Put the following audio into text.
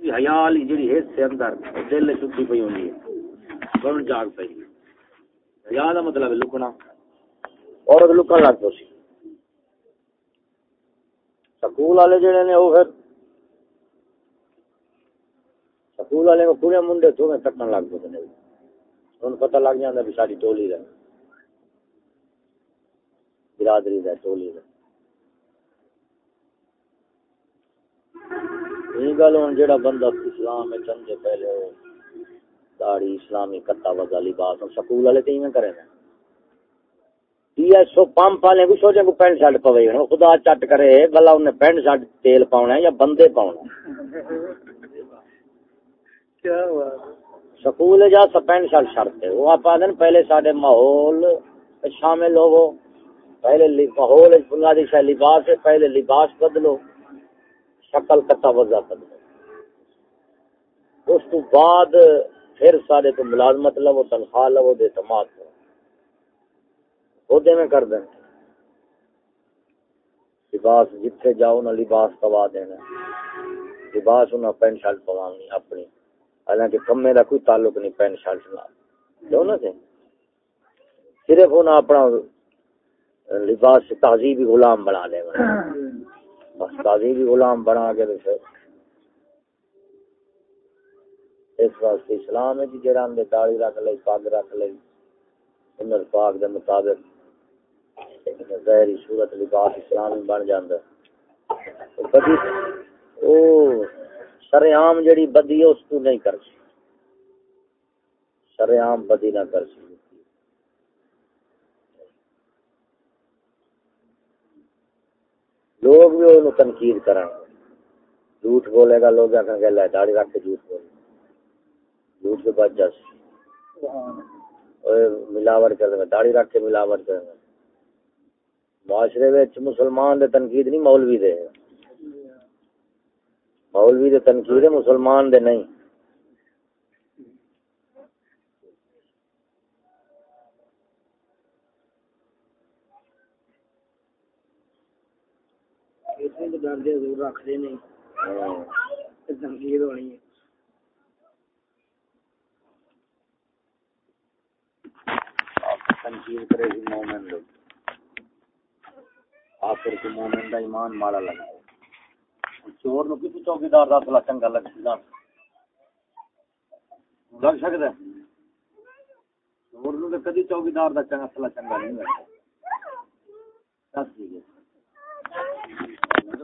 حیال جڑی حص سے اندر، دل چھٹی پئی ہوندی ہے۔ بن جاگ پئی؟ حیا دا مطلب ہے لکنا اور لکن لگ پو سی سکول والے جڑے نے وہ پھر، سکول والے کو پورے منڈے تو میں تکن لگ پے نے۔ ان پتہ لگ جاندا بھی ساری ٹولی رہے برادری دا ٹولی دا یہ گل ہوں جڑا بندہ اسلام میں چند پہلے داڑھی اسلامی کتا وزا لباس سکول والے تو کرے سو پمپ والے کو سوچے کو پینٹ شرٹ پوے خدا چٹ کرے بلا انہیں پینٹ شرٹ تیل پاؤنا ہے یا بندے پاؤنا سکول جا پینٹ شرٹ شرط ہے وہ آپ آدھے پہلے سارے ماحول شامل ہو پہلے ماحول لباس ہے پہلے لباس بدلو۔ شکل کتا وزا بدلو اس تو بعد پھر سارے تو ملازمت لو، تنخواہ لو، دے اعتماد کرو۔ میں کر دیں۔ لباس جتھے جاؤ نہ لباس پوا دینا۔ لباس انہیں پینٹ شرٹ پوانی، اپنی۔ حالانکہ کمے کا کوئی تعلق نہیں پینٹ شرٹ نہ نا سے صرف انہیں اپنا لباس تہذیبی غلام بنا لے۔ بس تہذیبی غلام بنا کے پھر اس واسطے اسلام ہے جی جڑا اندے داڑھی رکھ لئی، پگ رکھ لئی سنت پاک دے مطابق ظاہری صورت لباس اسلام بن جاندا بدی او شریعام جڑی بدی ہے، اس تو نہیں کر سکتی سی شریعام بدی نہ کر سی لوگ بھی انہوں تنقید کرن جھوٹ بولے گا، لوگ آخر گے، لے داڑھی رکھ کے جھوٹ بولے۔ جھوٹ کے بعد جس ملاوٹ کر دیں داڑھی رکھ کے ملاوٹ کر دیں معاشرے مسلمان دے تنقید نہیں، مولوی دے۔ مولوی دے تنقید ہے مسلمان دے نہیں۔ رکھتے نہیں تنقید ہونی ہے تنقید کرے گی مومن لوگ آخر کے مومن کا ایمان ماڑا لگا چور نو کسی چوکیدار کا اصلا چنگا لگ سکتا لگ سکتا چور نو تو کدی چوکیدار کا چنگا نہیں لگتا